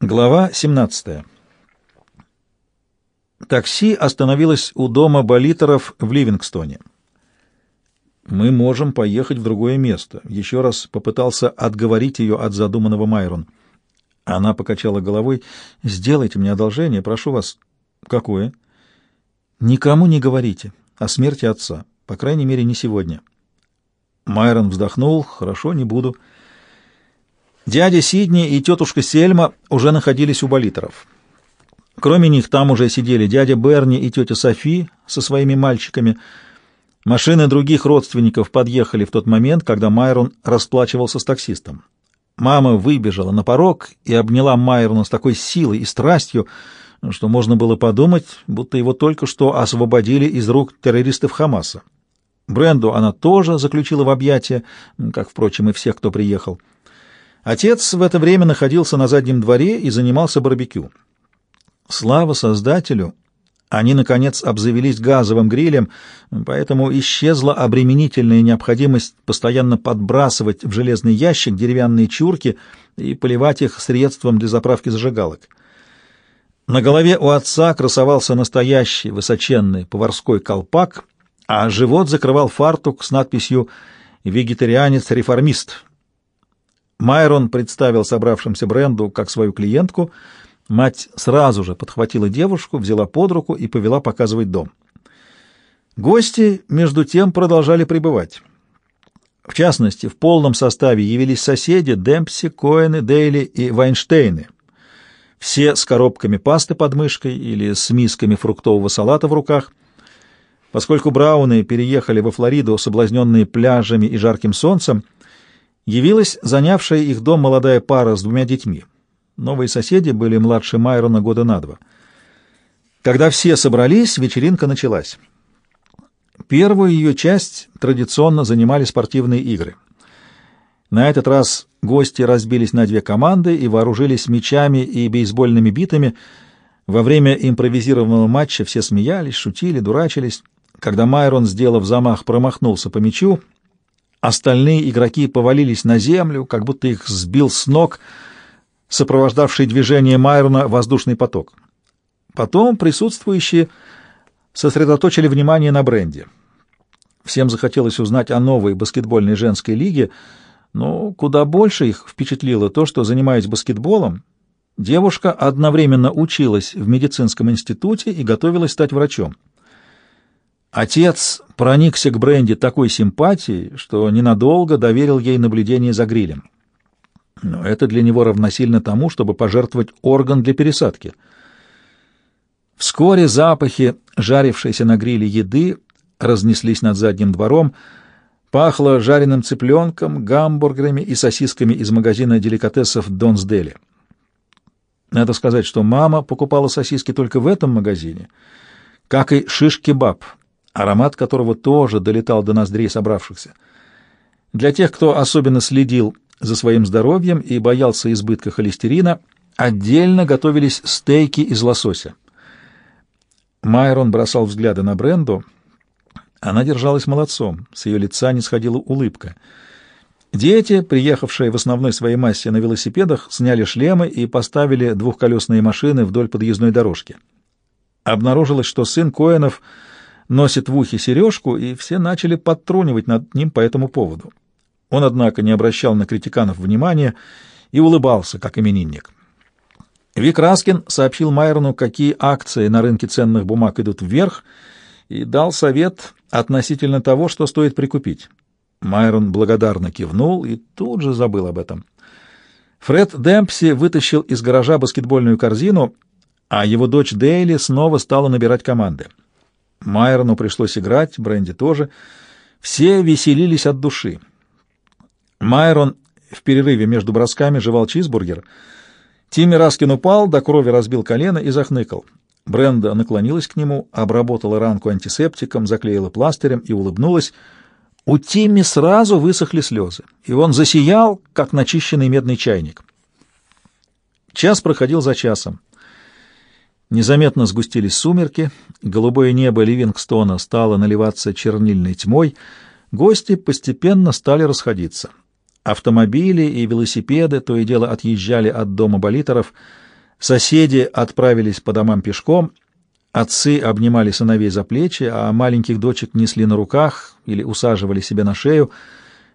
Глава 17. Такси остановилось у дома Болитеров в Ливингстоне. «Мы можем поехать в другое место», — еще раз попытался отговорить ее от задуманного Майрон. Она покачала головой. «Сделайте мне одолжение, прошу вас». «Какое?» «Никому не говорите о смерти отца, по крайней мере, не сегодня». Майрон вздохнул. «Хорошо, не буду». Дядя Сидни и тетушка Сельма уже находились у болитеров. Кроме них там уже сидели дядя Берни и тетя Софи со своими мальчиками. Машины других родственников подъехали в тот момент, когда Майрон расплачивался с таксистом. Мама выбежала на порог и обняла Майрона с такой силой и страстью, что можно было подумать, будто его только что освободили из рук террористов Хамаса. Бренду она тоже заключила в объятия, как, впрочем, и всех, кто приехал. Отец в это время находился на заднем дворе и занимался барбекю. Слава Создателю! Они, наконец, обзавелись газовым грилем, поэтому исчезла обременительная необходимость постоянно подбрасывать в железный ящик деревянные чурки и поливать их средством для заправки зажигалок. На голове у отца красовался настоящий высоченный поварской колпак, а живот закрывал фартук с надписью «Вегетарианец-реформист», Майрон представил собравшимся Бренду как свою клиентку. Мать сразу же подхватила девушку, взяла под руку и повела показывать дом. Гости, между тем, продолжали пребывать. В частности, в полном составе явились соседи Демпси, Коэны, Дейли и Вайнштейны. Все с коробками пасты под мышкой или с мисками фруктового салата в руках. Поскольку Брауны переехали во Флориду, соблазненные пляжами и жарким солнцем, явилась занявшая их дом молодая пара с двумя детьми. Новые соседи были младше Майрона года на два. Когда все собрались, вечеринка началась. Первую ее часть традиционно занимали спортивные игры. На этот раз гости разбились на две команды и вооружились мячами и бейсбольными битами. Во время импровизированного матча все смеялись, шутили, дурачились. Когда Майрон, сделав замах, промахнулся по мячу, Остальные игроки повалились на землю, как будто их сбил с ног сопровождавший движение Майрона воздушный поток. Потом присутствующие сосредоточили внимание на бренде. Всем захотелось узнать о новой баскетбольной женской лиге, но куда больше их впечатлило то, что, занимаясь баскетболом, девушка одновременно училась в медицинском институте и готовилась стать врачом. Отец проникся к Бренди такой симпатией, что ненадолго доверил ей наблюдение за грилем. Но это для него равносильно тому, чтобы пожертвовать орган для пересадки. Вскоре запахи жарившейся на гриле еды разнеслись над задним двором, пахло жареным цыпленком, гамбургерами и сосисками из магазина деликатесов Донсдели. Надо сказать, что мама покупала сосиски только в этом магазине, как и шиш-кебаб — аромат которого тоже долетал до ноздрей собравшихся. Для тех, кто особенно следил за своим здоровьем и боялся избытка холестерина, отдельно готовились стейки из лосося. Майрон бросал взгляды на Бренду. Она держалась молодцом, с ее лица не сходила улыбка. Дети, приехавшие в основной своей массе на велосипедах, сняли шлемы и поставили двухколесные машины вдоль подъездной дорожки. Обнаружилось, что сын Коэнов — носит в ухе сережку, и все начали подтрунивать над ним по этому поводу. Он, однако, не обращал на критиканов внимания и улыбался, как именинник. Вик Раскин сообщил Майрону, какие акции на рынке ценных бумаг идут вверх, и дал совет относительно того, что стоит прикупить. Майрон благодарно кивнул и тут же забыл об этом. Фред Демпси вытащил из гаража баскетбольную корзину, а его дочь Дейли снова стала набирать команды. Майрону пришлось играть, Бренди тоже. Все веселились от души. Майрон в перерыве между бросками жевал чизбургер. Тимми Раскин упал, до крови разбил колено и захныкал. Бренда наклонилась к нему, обработала ранку антисептиком, заклеила пластырем и улыбнулась. У Тимми сразу высохли слезы, и он засиял, как начищенный медный чайник. Час проходил за часом. Незаметно сгустились сумерки, голубое небо Ливингстона стало наливаться чернильной тьмой, гости постепенно стали расходиться. Автомобили и велосипеды то и дело отъезжали от дома болитеров, Соседи отправились по домам пешком, отцы обнимали сыновей за плечи, а маленьких дочек несли на руках или усаживали себе на шею.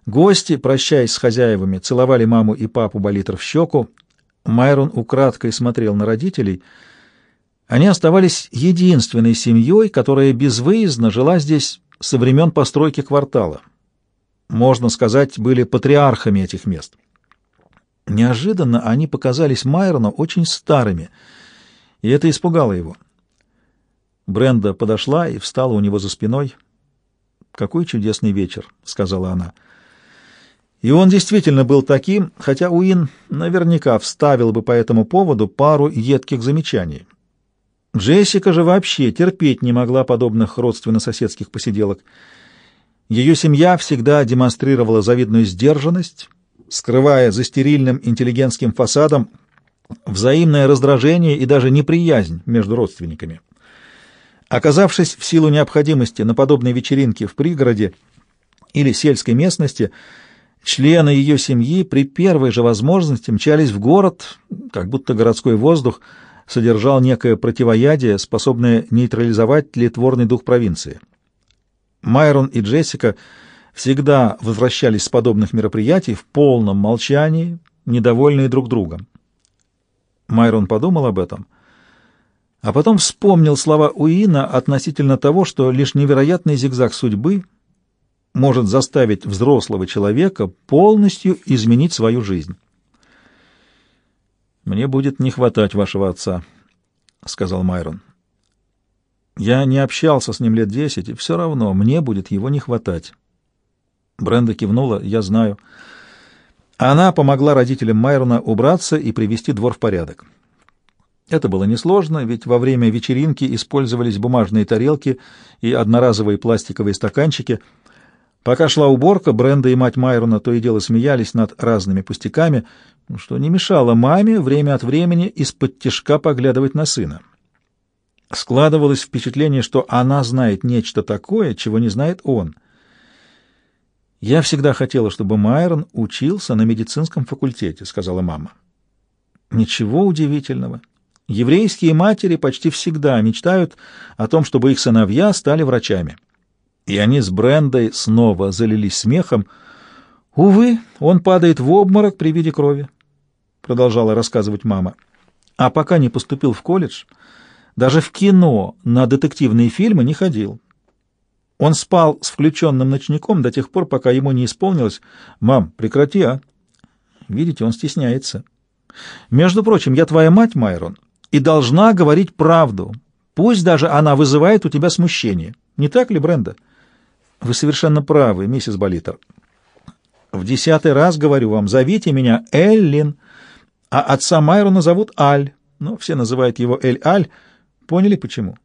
Гости, прощаясь с хозяевами, целовали маму и папу Болитер в щеку. Майрон украдкой смотрел на родителей. Они оставались единственной семьей, которая безвыездно жила здесь со времен постройки квартала. Можно сказать, были патриархами этих мест. Неожиданно они показались Майрону очень старыми, и это испугало его. Бренда подошла и встала у него за спиной. «Какой чудесный вечер», — сказала она. И он действительно был таким, хотя Уин наверняка вставил бы по этому поводу пару едких замечаний. Джессика же вообще терпеть не могла подобных родственно-соседских посиделок. Ее семья всегда демонстрировала завидную сдержанность, скрывая за стерильным интеллигентским фасадом взаимное раздражение и даже неприязнь между родственниками. Оказавшись в силу необходимости на подобной вечеринке в пригороде или сельской местности, члены ее семьи при первой же возможности мчались в город, как будто городской воздух содержал некое противоядие, способное нейтрализовать тлетворный дух провинции. Майрон и Джессика — всегда возвращались с подобных мероприятий в полном молчании, недовольные друг другом. Майрон подумал об этом, а потом вспомнил слова Уина относительно того, что лишь невероятный зигзаг судьбы может заставить взрослого человека полностью изменить свою жизнь. «Мне будет не хватать вашего отца», — сказал Майрон. «Я не общался с ним лет десять, и все равно мне будет его не хватать». Бренда кивнула. «Я знаю». Она помогла родителям Майрона убраться и привести двор в порядок. Это было несложно, ведь во время вечеринки использовались бумажные тарелки и одноразовые пластиковые стаканчики. Пока шла уборка, Бренда и мать Майрона то и дело смеялись над разными пустяками, что не мешало маме время от времени из-под тишка поглядывать на сына. Складывалось впечатление, что она знает нечто такое, чего не знает он — «Я всегда хотела, чтобы Майрон учился на медицинском факультете», — сказала мама. «Ничего удивительного. Еврейские матери почти всегда мечтают о том, чтобы их сыновья стали врачами». И они с Брендой снова залились смехом. «Увы, он падает в обморок при виде крови», — продолжала рассказывать мама. «А пока не поступил в колледж, даже в кино на детективные фильмы не ходил. Он спал с включенным ночником до тех пор, пока ему не исполнилось. «Мам, прекрати, а!» Видите, он стесняется. «Между прочим, я твоя мать, Майрон, и должна говорить правду. Пусть даже она вызывает у тебя смущение. Не так ли, Бренда?» «Вы совершенно правы, миссис Болитер. В десятый раз говорю вам, зовите меня Эллин, а отца Майрона зовут Аль. Ну, все называют его Эль-Аль. Поняли, почему?»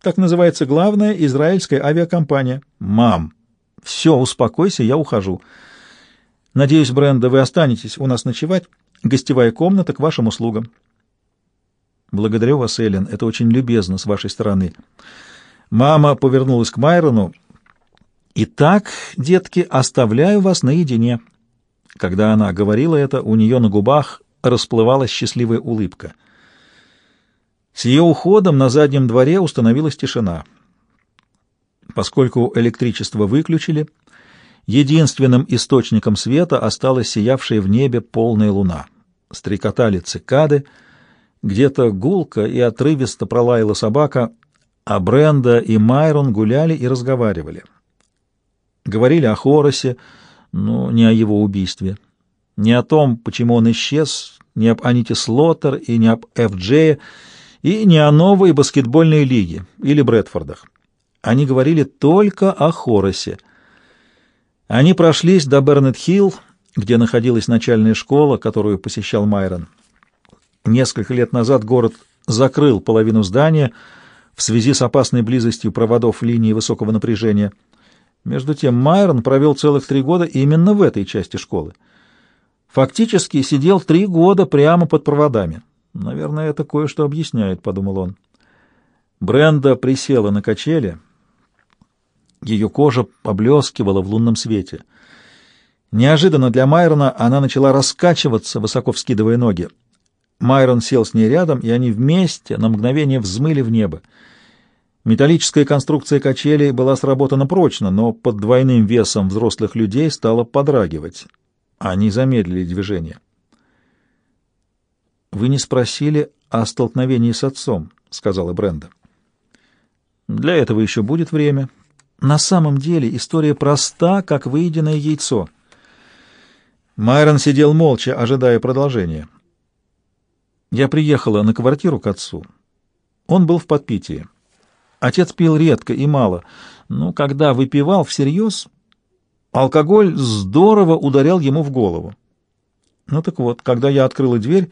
Так называется главная израильская авиакомпания. Мам, все, успокойся, я ухожу. Надеюсь, Бренда, вы останетесь у нас ночевать. Гостевая комната к вашим услугам. Благодарю вас, Эллен, это очень любезно с вашей стороны. Мама повернулась к Майрону. Итак, детки, оставляю вас наедине. Когда она говорила это, у нее на губах расплывалась счастливая улыбка — с ее уходом на заднем дворе установилась тишина. Поскольку электричество выключили, единственным источником света осталась сиявшая в небе полная луна. Стрекотали цикады, где-то гулко и отрывисто пролаяла собака, а Бренда и Майрон гуляли и разговаривали. Говорили о Хоросе, но не о его убийстве, не о том, почему он исчез, не об Аните Слоттер и не об Эф-Джее, и не о новой баскетбольной лиге или Брэдфордах. Они говорили только о Хоросе. Они прошлись до Бернет-Хилл, где находилась начальная школа, которую посещал Майрон. Несколько лет назад город закрыл половину здания в связи с опасной близостью проводов линии высокого напряжения. Между тем Майрон провел целых три года именно в этой части школы. Фактически сидел три года прямо под проводами. Наверное, это кое-что объясняет, — подумал он. Бренда присела на качели. Ее кожа поблескивала в лунном свете. Неожиданно для Майрона она начала раскачиваться, высоко вскидывая ноги. Майрон сел с ней рядом, и они вместе на мгновение взмыли в небо. Металлическая конструкция качелей была сработана прочно, но под двойным весом взрослых людей стала подрагивать. Они замедлили движение. «Вы не спросили о столкновении с отцом», — сказала Бренда. «Для этого еще будет время. На самом деле история проста, как выеденное яйцо». Майрон сидел молча, ожидая продолжения. Я приехала на квартиру к отцу. Он был в подпитии. Отец пил редко и мало, но когда выпивал всерьез, алкоголь здорово ударял ему в голову. Ну так вот, когда я открыла дверь,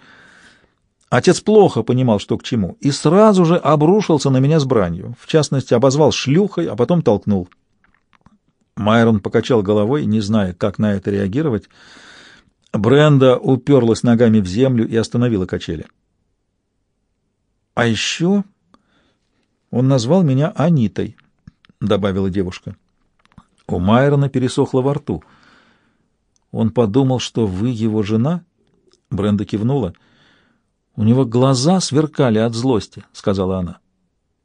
отец плохо понимал, что к чему, и сразу же обрушился на меня с бранью. В частности, обозвал шлюхой, а потом толкнул. Майрон покачал головой, не зная, как на это реагировать. Бренда уперлась ногами в землю и остановила качели. «А еще он назвал меня Анитой», — добавила девушка. У Майрона пересохло во рту. «Он подумал, что вы его жена?» Бренда кивнула. «У него глаза сверкали от злости», — сказала она.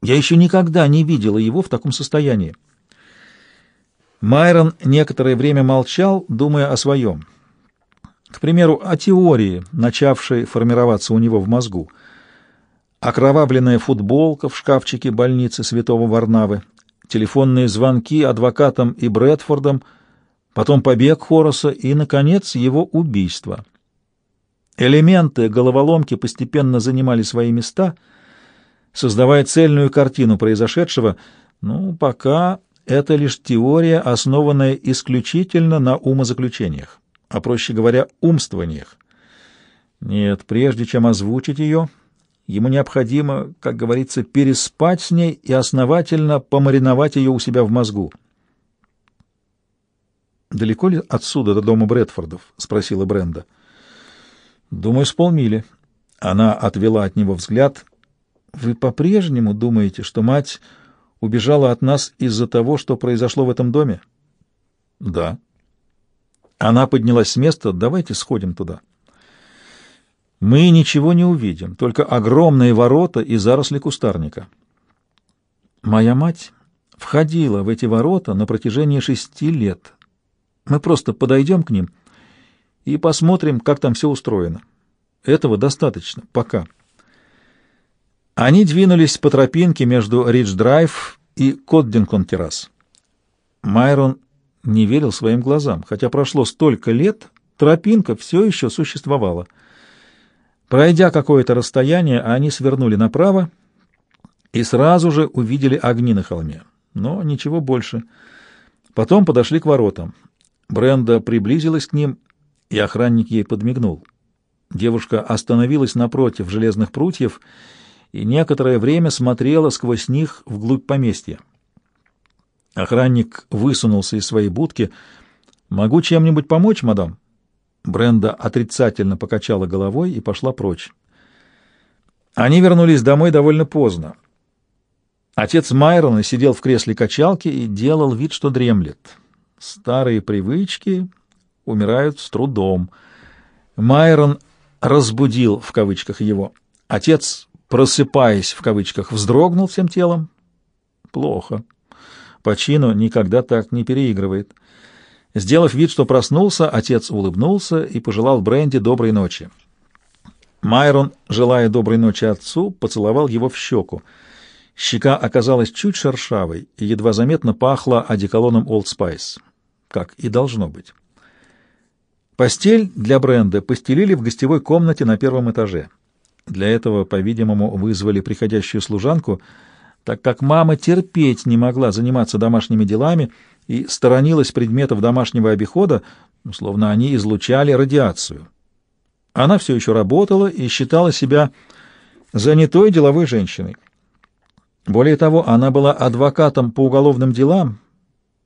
«Я еще никогда не видела его в таком состоянии». Майрон некоторое время молчал, думая о своем. К примеру, о теории, начавшей формироваться у него в мозгу. Окровавленная футболка в шкафчике больницы Святого Варнавы, телефонные звонки адвокатам и Брэдфордам, потом побег Хороса и, наконец, его убийство. Элементы головоломки постепенно занимали свои места, создавая цельную картину произошедшего, ну, пока это лишь теория, основанная исключительно на умозаключениях а, проще говоря, умствованиях. Нет, прежде чем озвучить ее, ему необходимо, как говорится, переспать с ней и основательно помариновать ее у себя в мозгу. «Далеко ли отсюда до дома Брэдфордов?» — спросила Бренда. «Думаю, с полмили». Она отвела от него взгляд. «Вы по-прежнему думаете, что мать убежала от нас из-за того, что произошло в этом доме?» «Да». Она поднялась с места. «Давайте сходим туда». Мы ничего не увидим, только огромные ворота и заросли кустарника. Моя мать входила в эти ворота на протяжении шести лет. Мы просто подойдем к ним и посмотрим, как там все устроено. Этого достаточно. Пока. Они двинулись по тропинке между Ридж-Драйв и Коддингтон-террас. Майрон не верил своим глазам. Хотя прошло столько лет, тропинка все еще существовала. Пройдя какое-то расстояние, они свернули направо и сразу же увидели огни на холме. Но ничего больше. Потом подошли к воротам. Бренда приблизилась к ним, и охранник ей подмигнул. Девушка остановилась напротив железных прутьев и некоторое время смотрела сквозь них вглубь поместья. Охранник высунулся из своей будки. «Могу чем-нибудь помочь, мадам?» Бренда отрицательно покачала головой и пошла прочь. Они вернулись домой довольно поздно. Отец Майрона сидел в кресле качалки и делал вид, что дремлет. Старые привычки умирают с трудом. Майрон разбудил в кавычках его. Отец, просыпаясь в кавычках, вздрогнул всем телом. Плохо. Пачино никогда так не переигрывает. Сделав вид, что проснулся, отец улыбнулся и пожелал Бренди доброй ночи. Майрон, желая доброй ночи отцу, поцеловал его в щеку. Щека оказалась чуть шершавой и едва заметно пахла одеколоном Old Spice, как и должно быть. Постель для Бренда постелили в гостевой комнате на первом этаже. Для этого, по-видимому, вызвали приходящую служанку — так как мама терпеть не могла заниматься домашними делами и сторонилась предметов домашнего обихода, словно они излучали радиацию. Она все еще работала и считала себя занятой деловой женщиной. Более того, она была адвокатом по уголовным делам,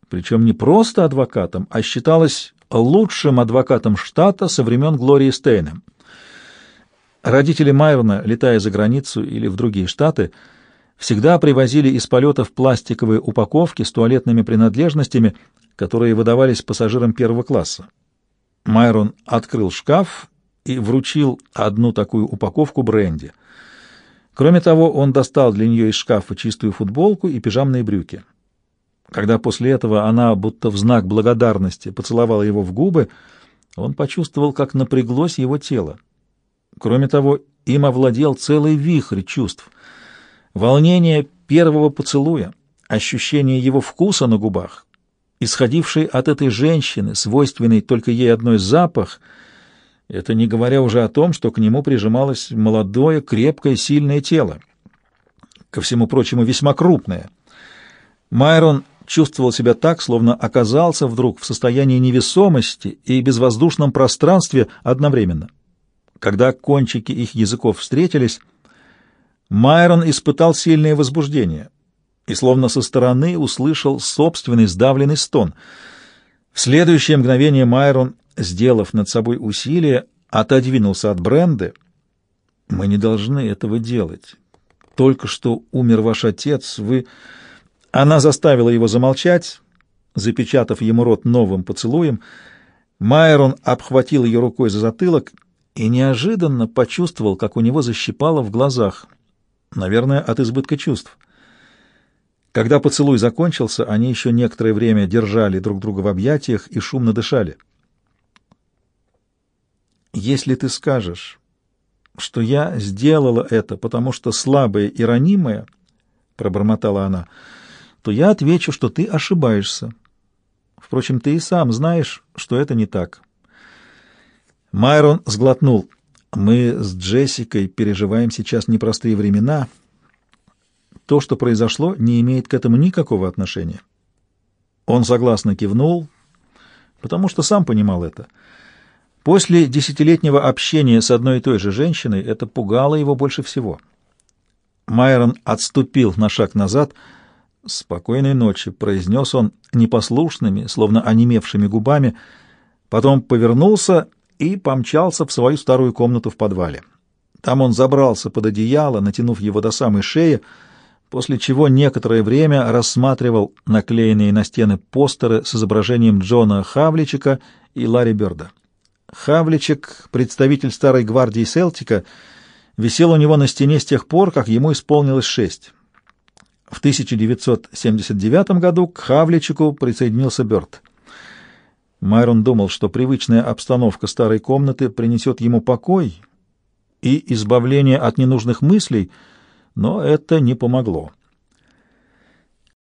причем не просто адвокатом, а считалась лучшим адвокатом штата со времен Глории Стейна. Родители Майрона, летая за границу или в другие штаты, всегда привозили из полетов пластиковые упаковки с туалетными принадлежностями, которые выдавались пассажирам первого класса. Майрон открыл шкаф и вручил одну такую упаковку бренди. Кроме того, он достал для нее из шкафа чистую футболку и пижамные брюки. Когда после этого она, будто в знак благодарности, поцеловала его в губы, он почувствовал, как напряглось его тело. Кроме того, им овладел целый вихрь чувств. Волнение первого поцелуя, ощущение его вкуса на губах, исходивший от этой женщины, свойственный только ей одной запах, это не говоря уже о том, что к нему прижималось молодое, крепкое, сильное тело. Ко всему прочему, весьма крупное. Майрон чувствовал себя так, словно оказался вдруг в состоянии невесомости и безвоздушном пространстве одновременно. Когда кончики их языков встретились, Майрон испытал сильное возбуждение и словно со стороны услышал собственный сдавленный стон. В следующее мгновение Майрон, сделав над собой усилие, отодвинулся от Бренды. «Мы не должны этого делать. Только что умер ваш отец, вы...» Она заставила его замолчать, запечатав ему рот новым поцелуем. Майрон обхватил ее рукой за затылок и неожиданно почувствовал, как у него защипало в глазах. Наверное, от избытка чувств. Когда поцелуй закончился, они еще некоторое время держали друг друга в объятиях и шумно дышали. «Если ты скажешь, что я сделала это, потому что слабая и ранимая, — пробормотала она, — то я отвечу, что ты ошибаешься. Впрочем, ты и сам знаешь, что это не так. Майрон сглотнул. Мы с Джессикой переживаем сейчас непростые времена. То, что произошло, не имеет к этому никакого отношения. Он согласно кивнул, потому что сам понимал это. После десятилетнего общения с одной и той же женщиной это пугало его больше всего. Майрон отступил на шаг назад — «Спокойной ночи», — произнес он непослушными, словно онемевшими губами, потом повернулся и помчался в свою старую комнату в подвале. Там он забрался под одеяло, натянув его до самой шеи, после чего некоторое время рассматривал наклеенные на стены постеры с изображением Джона Хавличика и Ларри Бёрда. Хавличик, представитель старой гвардии Селтика, висел у него на стене с тех пор, как ему исполнилось шесть. В 1979 году к Хавличику присоединился Бёрд. Майрон думал, что привычная обстановка старой комнаты принесет ему покой и избавление от ненужных мыслей, но это не помогло.